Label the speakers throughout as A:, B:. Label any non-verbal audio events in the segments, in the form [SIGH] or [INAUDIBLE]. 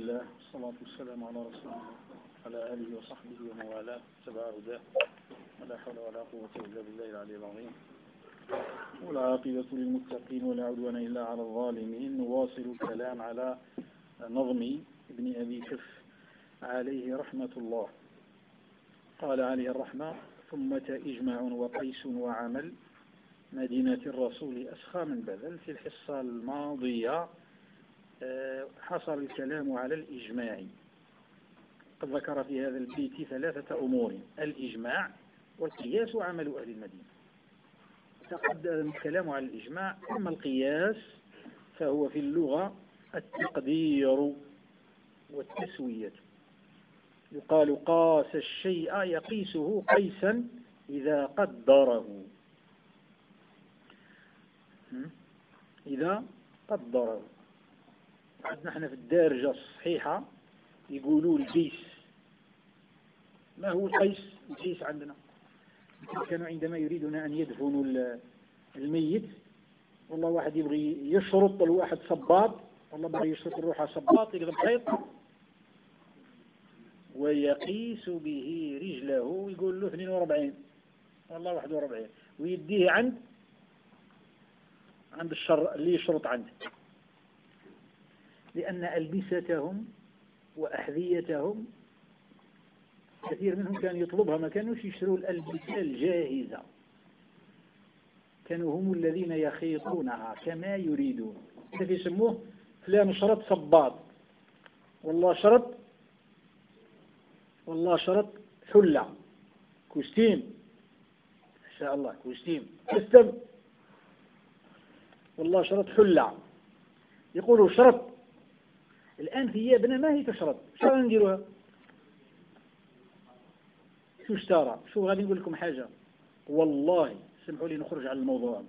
A: لله والصلاة والسلام على رسول الله على آله وصحبه ومن والاه تبع هداه ولا حول ولا قوة إلا بالله العلي العظيم. والعاقبة للمتقين ولا عدوان إلا على الظالمين. نواصل الكلام على نظم ابن أبي كف عليه رحمة الله. قال عليه الرحمة ثم إجماع وقيس وعمل مدينة الرسول أسخى من بذل في الحصة الماضية حصل الكلام على الإجماع. قد ذكر في هذا البيت ثلاثة أمور الإجماع والقياس وعمل أهل المدينة. تقدم الكلام على الإجماع. أما القياس فهو في اللغة التقدير والتسوية. يقال قاس الشيء يقيسه قيسا إذا قدره. إذا قدره. عندنا إحنا في الدارجة الصحيحة يقولوا القيس ما هو القيس؟ القيس عندنا. كانوا عندما يريدون أن يدفنوا الميت والله واحد يبغي يشرط الواحد صباط والله بغي يشرط الروح صباط يقدر خيط ويقيس به رجله يقول له 42 والله 41 ويديه عند عند الشر اللي يشرط عنده لأن ألبستهم وأحذيتهم كثير منهم كان يطلبها ما كانوش يشتروا الألبسة الجاهزة كانوا هم الذين يخيطونها كما يريدون. كيف يسموه؟ فلان شرط صباط. والله شرط والله شرط حلة. كوستيم إن شاء الله كوستيم كستم والله شرط حلة. يقولوا شرط الآن ثيابنا ما هي تشرط شو نديروها؟ شو اشترى؟ شو غادي نقول لكم حاجة؟ والله سمحوا لي نخرج على الموضوع.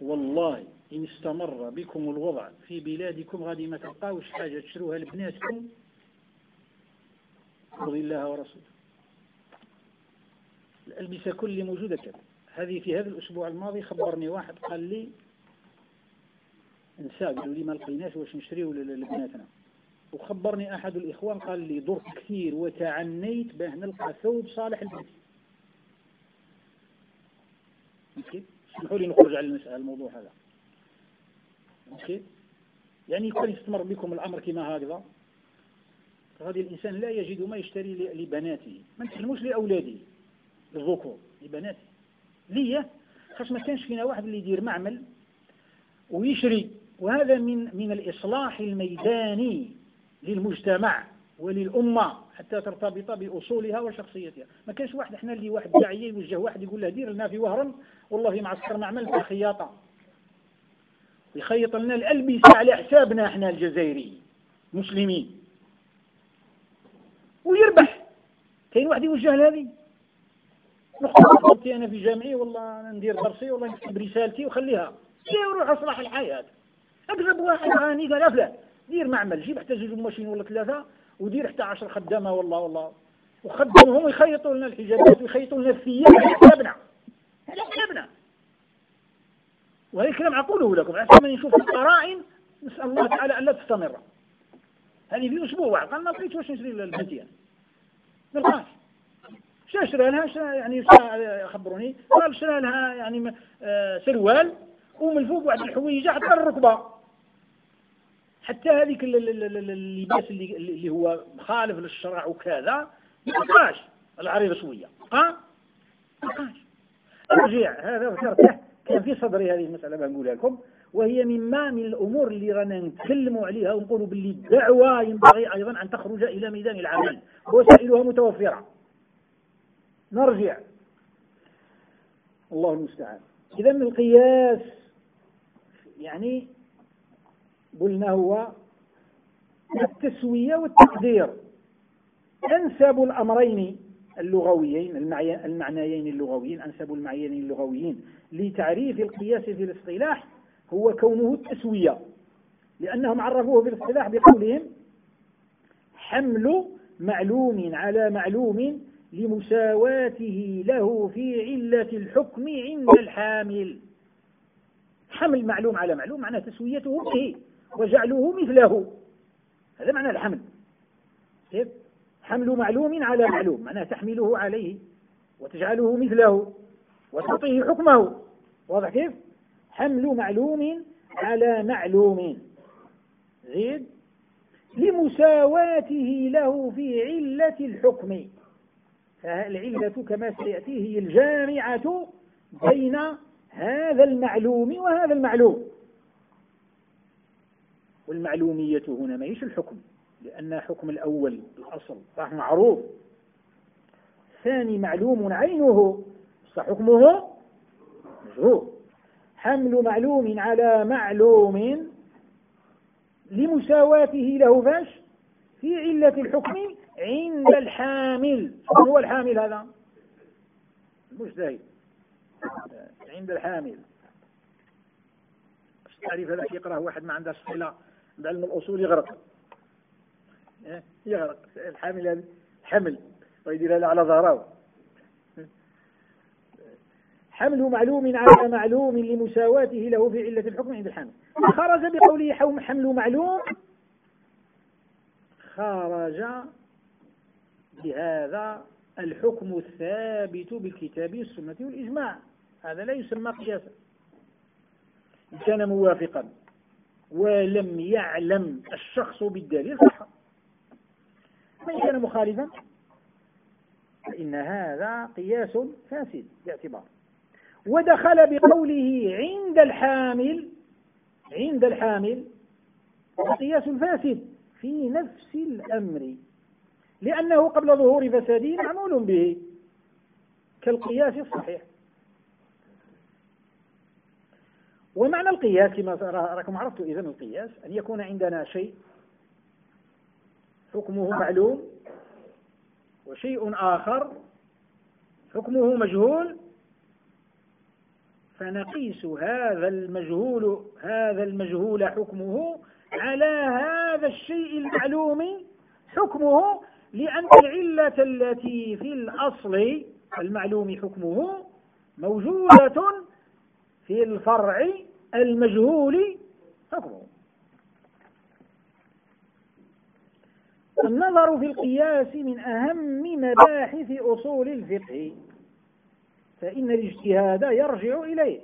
A: والله إن استمر بكم الوضع في بلادكم غادي ما تلقاوش حاجة تشروها لبناتكم. رضي الله ورسوله. الألبسة كل موجودة كذا. هذه في هذا الأسبوع الماضي خبرني واحد قال لي نساء قالوا لي ما لقيناش واش نشريه لبناتنا. وخبرني أحد الإخوان قال لي درت كثير وتعنيت باه نلقى ثوب صالح البيت ممكن اسمحوا لي نخرج على المسألة الموضوع هذا. ممكن يعني كان يستمر بكم الأمر كما هكذا؟ غادي الإنسان لا يجد ما يشتري لبناته. ما نتكلموش لأولاده الذكور لبناته. ليه؟ خاص ما كانش فينا واحد اللي يدير معمل ويشري. وهذا من من الإصلاح الميداني للمجتمع وللأمة حتى ترتبط بأصولها وشخصيتها. ما كانش واحد إحنا اللي واحد داعية يوجه واحد يقول له دير لنا في وهران والله معسكر نعمل في خياطة. يخيط لنا الألبسة على حسابنا إحنا الجزائريين مسلمين. ويربح. كاين واحد يوجه لهذه نخطط أنا في جامعي والله ندير درسي والله نكتب رسالتي وخليها. روح أصلح الحياة. اكذب واحد غاني قال أفلا دير معمل جيب حتى زوج ماشين ولا ثلاثة ودير حتى عشر خدامة والله والله. وخدمهم يخيطوا لنا الحجابات ويخيطوا لنا الثياب على حسابنا على حسابنا وهذا الكلام أقوله لكم عشان ما نشوف القرائن نسأل الله تعالى ألا تستمر. هذه في أسبوع واحد قال ما لقيت واش نشري للبنتي يعني ما لقاش. شرى لها يعني خبروني؟ قال شرى لها يعني سروال ومن فوق واحد الحويجة حتى الركبة. حتى هذيك اللباس اللي, اللي هو مخالف للشرع وكذا ما بقاش. العريضة شوية. ها؟ بقاش. أرجع. هذا ذكرته كان في صدري هذه المسألة بنقولها لكم. وهي مما من الأمور اللي رانا نتكلموا عليها ونقولوا باللي الدعوة ينبغي أيضا أن تخرج إلى ميدان العمل. وسائلها متوفرة. نرجع. الله المستعان. إذا القياس يعني قلنا هو التسوية والتقدير. أنسب الأمرين اللغويين المعنيين اللغويين أنسب المعنيين اللغويين لتعريف القياس في الاصطلاح هو كونه التسوية. لأنهم عرفوه في الاصطلاح بقولهم حمل معلوم على معلوم لمساواته له في علة الحكم عند الحامل. حمل معلوم على معلوم معناه تسويته به. وجعله مثله. هذا معنى الحمل. كيف حمل معلوم على معلوم معناه تحمله عليه وتجعله مثله وتعطيه حكمه. واضح كيف؟ حمل معلوم على معلوم. زيد لمساواته له في علة الحكم. فالعلة كما سيأتي هي الجامعة بين هذا المعلوم وهذا المعلوم. والمعلومية هنا ما هيش الحكم لأن حكم الأول الأصل صح معروف. ثاني معلوم عينه فحكمه مجهول حمل معلوم على معلوم لمساواته له فاش؟ في علة الحكم عند الحامل. من هو الحامل هذا؟ المجتهد عند الحامل. تعريف هذا يقرأ واحد ما عنده صلة بعلم الأصول يغرق. إيه؟ يغرق. الحامل هذا حمل. ويدير هذا على ظهره حمل معلوم على معلوم لمساواته له في علة الحكم عند الحامل. خرج بقوله حمل معلوم. خرج بهذا الحكم الثابت بالكتاب والسنة والإجماع. هذا لا يسمى قياسا. إن كان موافقا. ولم يعلم الشخص بالدليل صح. وإن كان مخالفا فإن هذا قياس فاسد باعتبار. ودخل بقوله عند الحامل عند الحامل قياس فاسد في نفس الأمر لأنه قبل ظهور فساده معمول به كالقياس الصحيح. ومعنى القياس كما راكم عرفتوا إذا القياس أن يكون عندنا شيء حكمه معلوم وشيء آخر حكمه مجهول فنقيس هذا المجهول هذا المجهول حكمه على هذا الشيء المعلوم حكمه لأن العلة التي في الأصل المعلوم حكمه موجودة في الفرع المجهول. حكمه النظر في القياس من أهم مباحث أصول الفقه فإن الاجتهاد يرجع إليه.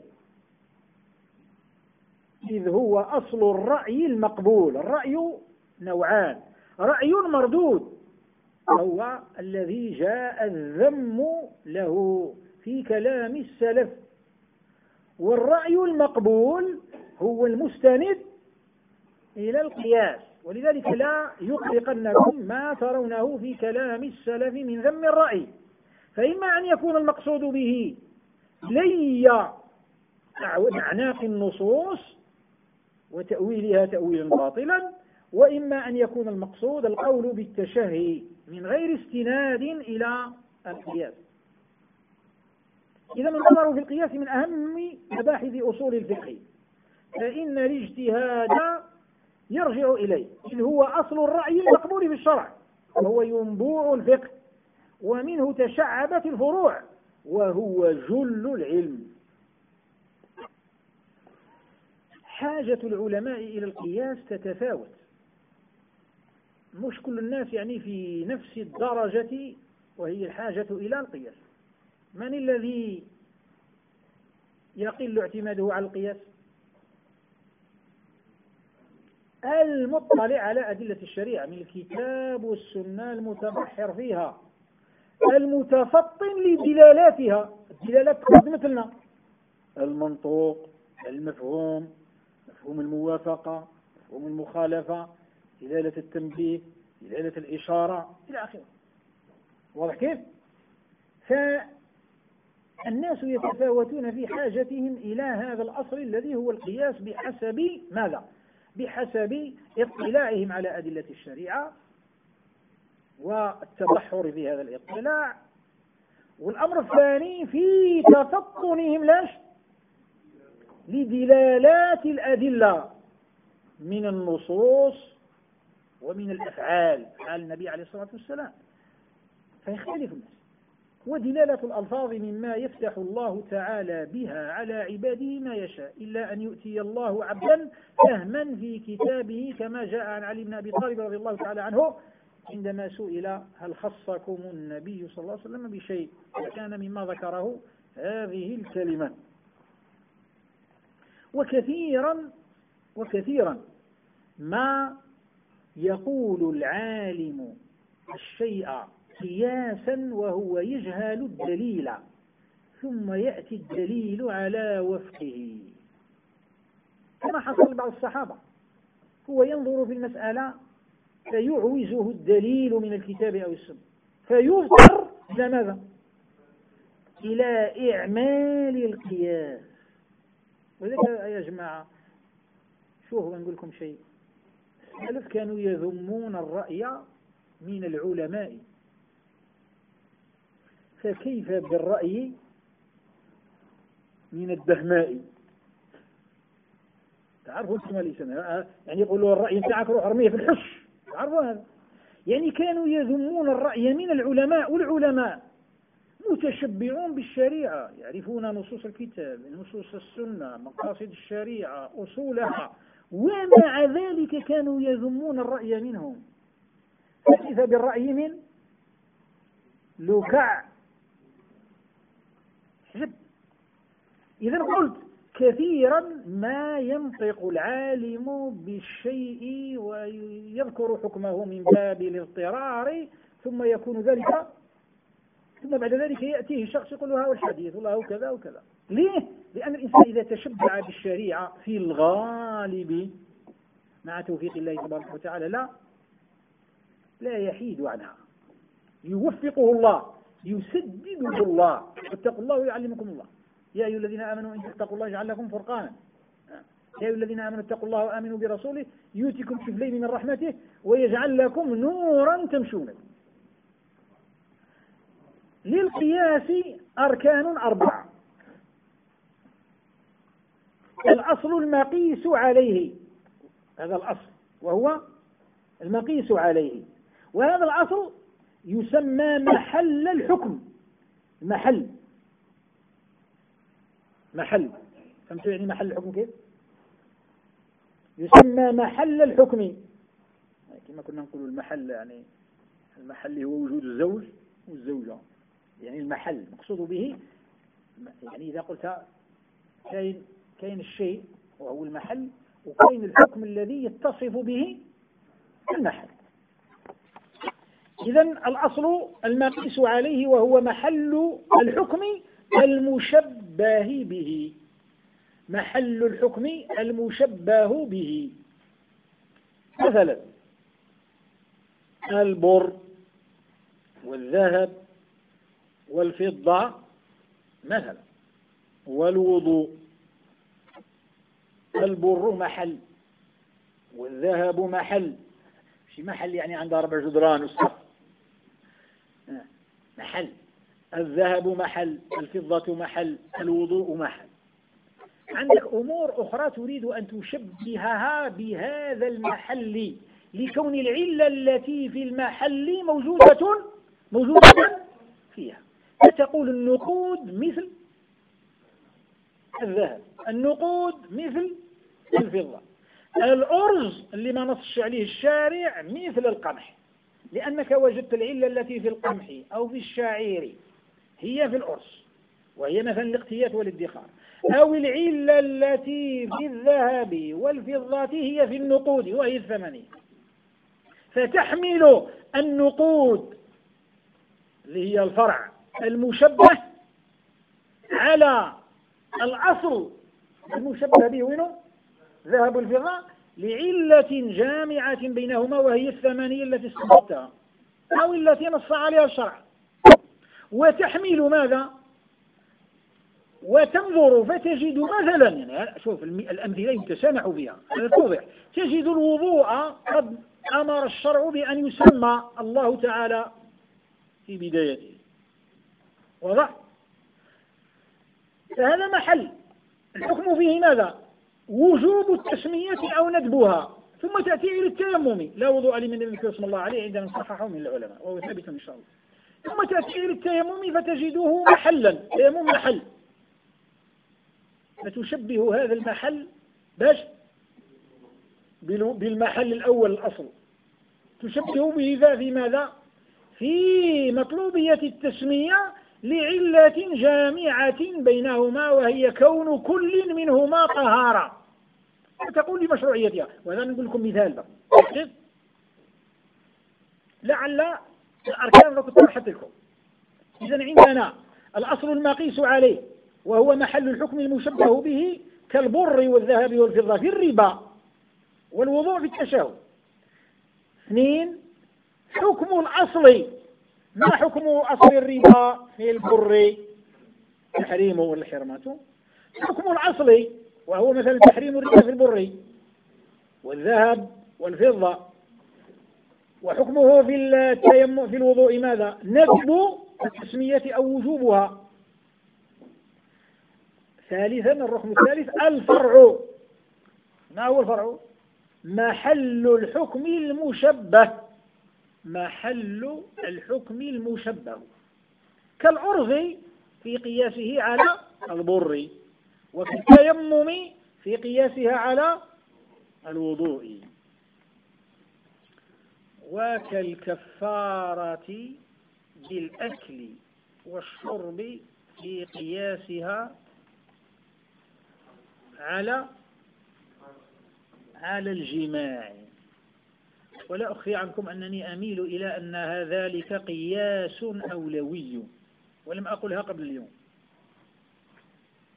A: إذ هو أصل الرأي المقبول الرأي نوعان. رأي مردود وهو الذي جاء الذم له في كلام السلف. والرأي المقبول هو المستند إلى القياس. ولذلك لا يطلقنكم ما ترونه في كلام السلف من ذم الرأي. فإما أن يكون المقصود به لي أعناق النصوص وتأويلها تأويلا باطلا وإما أن يكون المقصود القول بالتشهي من غير استناد إلى القياس. إذا النظر في القياس من أهم مباحث أصول الفقه. فإن الاجتهاد يرجع إليه. إذ هو أصل الرأي المقبول في الشرع وهو ينبوع الفقه ومنه تشعبت الفروع وهو جل العلم. حاجة العلماء إلى القياس تتفاوت. مش كل الناس يعني في نفس الدرجة وهي الحاجة إلى القياس. من الذي يقل اعتماده على القياس؟ المطلع على أدلة الشريعة من الكتاب والسنة المتبحر فيها المتفطن لدلالاتها. الدلالات مثلنا. المنطوق المفهوم مفهوم الموافقة مفهوم المخالفة دلالة التنبيه دلالة الإشارة. إلى آخره. واضح كيف؟ فالناس يتفاوتون في حاجتهم إلى هذا الأصل الذي هو القياس بحسب ماذا؟ بحسب اطلاعهم على أدلة الشريعة والتبحر في هذا الاطلاع. والأمر الثاني في تفطنهم لاش لدلالات الأدلة من النصوص ومن الأفعال. أفعال النبي عليه الصلاة والسلام. فيختلف الناس. ودلالة الألفاظ مما يفتح الله تعالى بها على عباده ما يشاء إلا أن يؤتي الله عبدا فهما في كتابه كما جاء عن علي بن أبي طالب رضي الله تعالى عنه عندما سئل هل خصكم النبي صلى الله عليه وسلم بشيء؟ كان مما ذكره هذه الكلمة. وكثيرا وكثيرا ما يقول العالم الشيء قياسا وهو يجهل الدليل ثم يأتي الدليل على وفقه. كما حصل بعض الصحابة. هو ينظر في المسألة فيعوزه الدليل من الكتاب أو السنة. فيضطر إلى ماذا؟ إلى إعمال القياس. ولذلك يا جماعة شوفوا نقول لكم شيء. السلف كانوا يذمون الرأي من العلماء. فكيف بالرأي من الدهماء؟ تعرفوا ليس يعني يقولوا الرأي نتاعك روح ارميه في الحش. تعرفوا هذا؟ يعني كانوا يذمون الرأي من العلماء والعلماء متشبعون بالشريعة يعرفون نصوص الكتاب نصوص السنة مقاصد الشريعة أصولها. ومع ذلك كانوا يذمون الرأي منهم. فكيف بالرأي من؟ لكع حزب إذا قلت كثيرا ما ينطق العالم بالشيء ويذكر حكمه من باب الاضطرار ثم يكون ذلك ثم بعد ذلك يأتيه شخص يقول له الحديث والله كذا وكذا ليه؟ لأن الإنسان إذا تشبع بالشريعة في الغالب مع توفيق الله تبارك وتعالى لا لا يحيد عنها. يوفقه الله. يسدده الله. اتقوا الله ويعلمكم الله. يا أيها الذين آمنوا إن تتقوا الله يجعل لكم فرقانا. يا أيها الذين آمنوا اتقوا الله وآمنوا برسوله. يؤتكم كفلين من رحمته ويجعل لكم نورا تمشون للقياس أركان أربعة. الأصل المقيس عليه. هذا الأصل. وهو المقيس عليه. وهذا الأصل يسمى محل الحكم. محل. محل. فهمتوا يعني محل الحكم كيف؟ يسمى محل الحكم. كما كنا نقول المحل يعني المحل هو وجود الزوج والزوجة. يعني المحل مقصود به يعني إذا قلت كاين كاين الشيء وهو المحل وكاين الحكم الذي يتصف به المحل. إذا الأصل المقيس عليه وهو محل الحكم المشبه به. محل الحكم المشبه به. مثلا البر والذهب والفضة مثلا والوضوء. البر محل والذهب محل. شي محل يعني عندها أربع جدران وسقف محل الذهب محل الفضة محل الوضوء محل. عندك أمور أخرى تريد أن تشبهها بهذا المحل لكون العلة التي في المحل موجودة موجودة فيها. فتقول النقود مثل الذهب النقود مثل الفضة. الأرز اللي ما نصش عليه الشارع مثل القمح. لأنك وجدت العلة التي في القمح أو في الشعير هي في الأرز وهي مثلا الاقتيات والادخار. أو العلة التي في الذهب والفضة هي في النقود وهي الثمنية فتحمل النقود اللي هي الفرع المشبه على الأصل المشبه به وينه؟ ذهب الفضة لعلة جامعة بينهما وهي الثمانية التي استنبطتها أو التي نص عليها الشرع. وتحمل ماذا؟ وتنظر فتجد مثلا يعني شوف الأمثلة يتسامح فيها توضح تجد الوضوء قد أمر الشرع بأن يسمى الله تعالى في بدايته. واضح؟ فهذا محل. الحكم فيه ماذا؟ وجوب التسمية أو ندبها ثم تأتي إلى التيمم. لا وضوء لمن لم يذكر اسم الله عليه عندما صححه من العلماء وهو ثابت إن شاء الله. ثم تأتي إلى التيمم فتجده محلا تيمم محل. فتشبه هذا المحل باش؟ بالمحل الأول الأصل. تشبه به في ماذا؟ في مطلوبية التسمية لعلة جامعة بينهما وهي كون كل منهما طهارة. تقول لمشروعيتها وهذا نقول لكم مثال بقى. لعل الأركان لو كنت لكم. إذا عندنا الأصل المقيس عليه وهو محل الحكم المشبه به كالبر والذهب والفضة في الربا والوضوء في التشهد اثنين حكم الأصل. ما حكم أصل الربا؟ في البر. تحريمه ولا حرمته حكم الأصل. وهو مثلا تحريم الربا في البر والذهب والفضة. وحكمه في التيمم في الوضوء ماذا؟ ندب التسمية أو وجوبها. ثالثا الركن الثالث الفرع. ما هو الفرع؟ محل الحكم المشبه. محل الحكم المشبه. كالعرض في قياسه على البر. وفي التيمم في قياسها على الوضوء. وكالكفارة بالأكل والشرب في قياسها على على الجماع. ولا أخفي عنكم أنني أميل إلى أن ذلك قياس أولوي ولم أقلها قبل اليوم.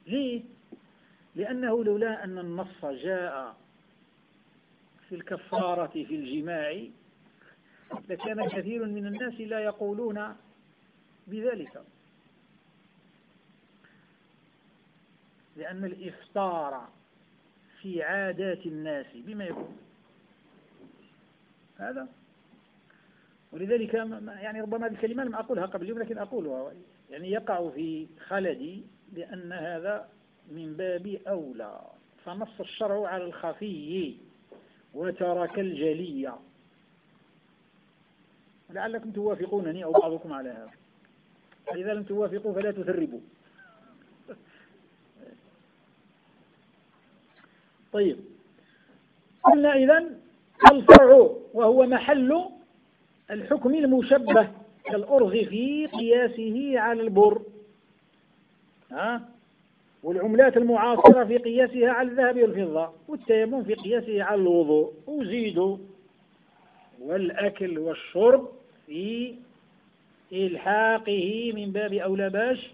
A: ليه؟ لأنه لولا أن النص جاء في الكفارة في الجماع لكان كثير من الناس لا يقولون بذلك. لأن الإفطار في عادات الناس بما يكون. هذا. ولذلك يعني ربما هذه الكلمة لم أقولها قبل اليوم لكن أقولها يعني يقع في خلدي بأن هذا من باب أولى فنص الشرع على الخفي وترك الجلية لعلكم توافقونني أو بعضكم على هذا. فإذا لم توافقوا فلا تثربوا. [LAUGHS] طيب. قلنا إذن الفرع وهو محل الحكم المشبه كالأرغ في قياسه على البر. ها؟ والعملات المعاصرة في قياسها على الذهب والفضة والتيمم في قياسه على الوضوء وزيدوا والأكل والشرب في إلحاقه من باب أولى باش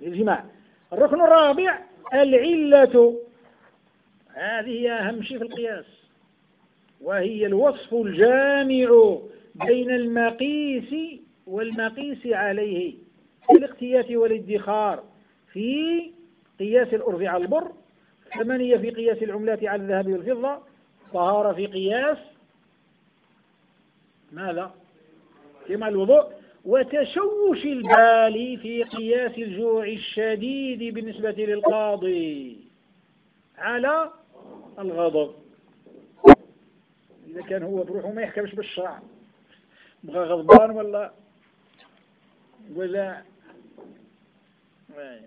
A: للجماع. الركن الرابع العلة. هذه هي أهم شيء في القياس وهي الوصف الجامع بين المقيس والمقيس عليه في الاقتيات والادخار. في قياس الأرض على البر ثمانية في قياس العملات على الذهب والفضة طهارة في قياس ماذا؟ كما الوضوء وتشوش البال في قياس الجوع الشديد بالنسبة للقاضي على الغضب. إذا كان هو بروحه ما يحكمش بالشرع. بغى غضبان ولا؟ ولا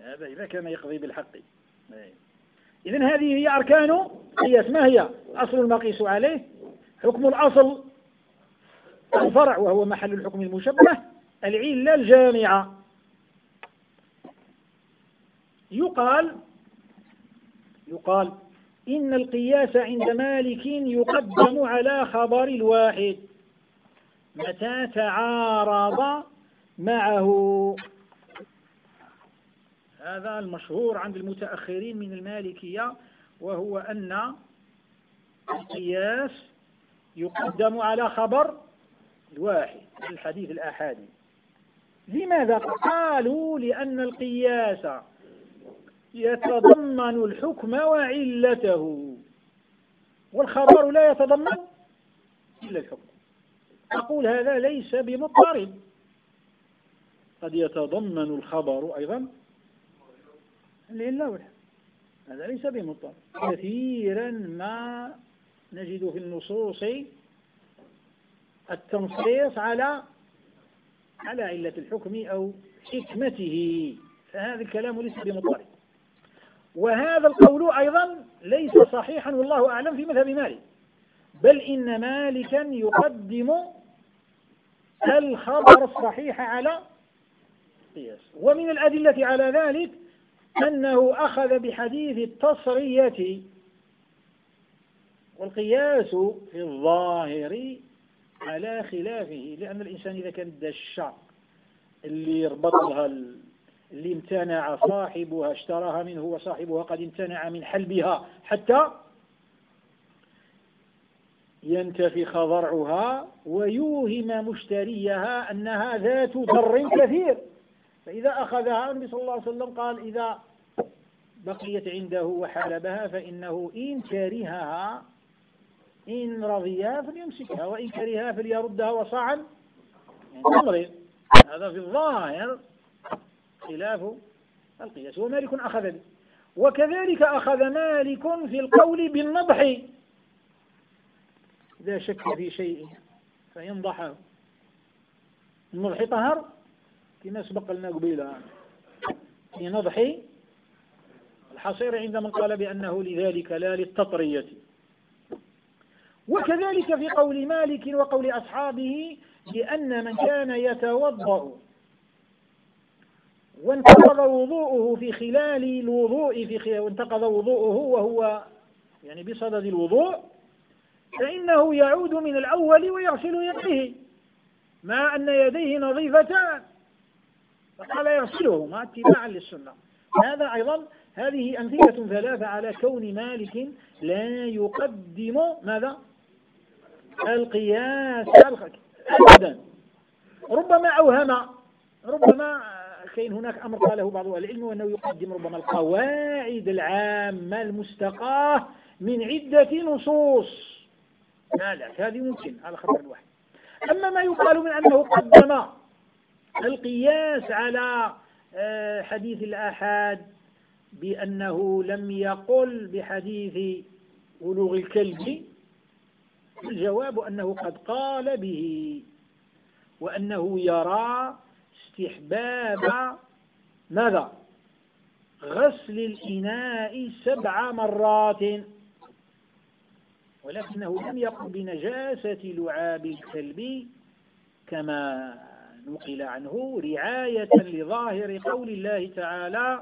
A: هذا إذا كان يقضي بالحق. إذن هذه هي أركان قياس. ما هي؟ أصل المقيس عليه. حكم الأصل الفرع وهو محل الحكم المشبه. العلة الجامعة. يقال يقال إن القياس عند مالك يقدم على خبر الواحد متى تعارض معه. هذا المشهور عند المتأخرين من المالكية وهو أن القياس يقدم على خبر الواحد الحديث الآحادي. لماذا؟ قالوا لأن القياس يتضمن الحكم وعلته والخبر لا يتضمن إلا الحكم. أقول هذا ليس بمضطرب. قد يتضمن الخبر أيضا العلة هذا ليس بمضطرب كثيرا ما نجد في النصوص التنصيص على على علة الحكم أو حكمته. فهذا الكلام ليس بمضطرب وهذا القول أيضا ليس صحيحا والله أعلم في مذهب مالك. بل إن مالكا يقدم الخبر الصحيح على قياس. ومن الأدلة على ذلك أنه أخذ بحديث التصرية والقياس في الظاهر على خلافه لأن الإنسان إذا كان الشعر اللي ربطها اللي امتنع صاحبها اشتراها منه وصاحبها قد امتنع من حلبها حتى ينتفخ ضرعها ويوهم مشتريها أنها ذات ضر كثير. فإذا أخذها النبي صلى الله عليه وسلم قال إذا بقيت عنده وحلبها فإنه إن كرهها إن رضيها فليمسكها وإن كرهها فليردها وصاعا يعني هذا في الظاهر خلاف القياس ومالك أخذ به. وكذلك أخذ مالك في القول بالنضح. إذا شك في شيء فينضحه النضح طهر. كما سبق لنا قبيلة. في نضح الحصير عند من قال بأنه لذلك لا للتطرية. وكذلك في قول مالك وقول أصحابه بأن من كان يتوضأ وانتقض وضوءه في خلال الوضوء في خلال وانتقض وضوءه وهو يعني بصدد الوضوء فإنه يعود من الأول ويغسل يديه مع أن يديه نظيفتان فقال يغسلهما اتباعا للسنة. هذا أيضا هذه أمثلة ثلاثة على كون مالك لا يقدم ماذا؟ القياس أبدا. ربما أوهم ربما كاين هناك أمر قاله بعض العلم وأنه يقدم ربما القواعد العامة المستقاة من عدة نصوص. لا لا هذه ممكن على خبر الواحد أما ما يقال من أنه قدم القياس على آه، حديث الآحاد بأنه لم يقل بحديث ولوغ الكلب. الجواب أنه قد قال به وأنه يرى استحباب ماذا؟ غسل الإناء سبع مرات ولكنه لم يقل بنجاسة لعاب الكلب كما نقل عنه رعاية لظاهر قول الله تعالى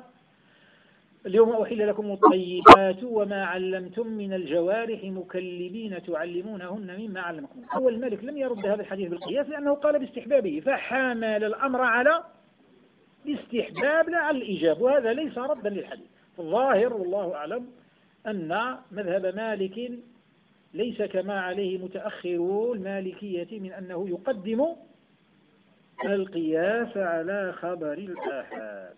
A: اليوم أحل لكم الطيبات وما علمتم من الجوارح مكلبين تعلمونهن مما علمكم. أول الملك لم يرد هذا الحديث بالقياس لأنه قال باستحبابه فحامل الأمر على الاستحباب لا على الإيجاب وهذا ليس ردا للحديث. الظاهر والله أعلم أن مذهب مالك ليس كما عليه متأخرو المالكية من أنه يقدم القياس على خبر الآحاد.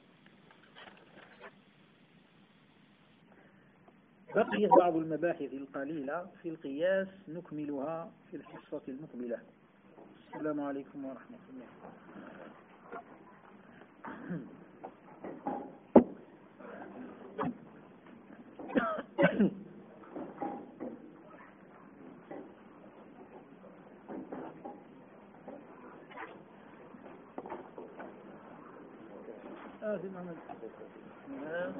A: بقيت بعض المباحث القليلة في القياس نكملها في الحصة المقبلة. السلام عليكم ورحمة الله. آثما الأبد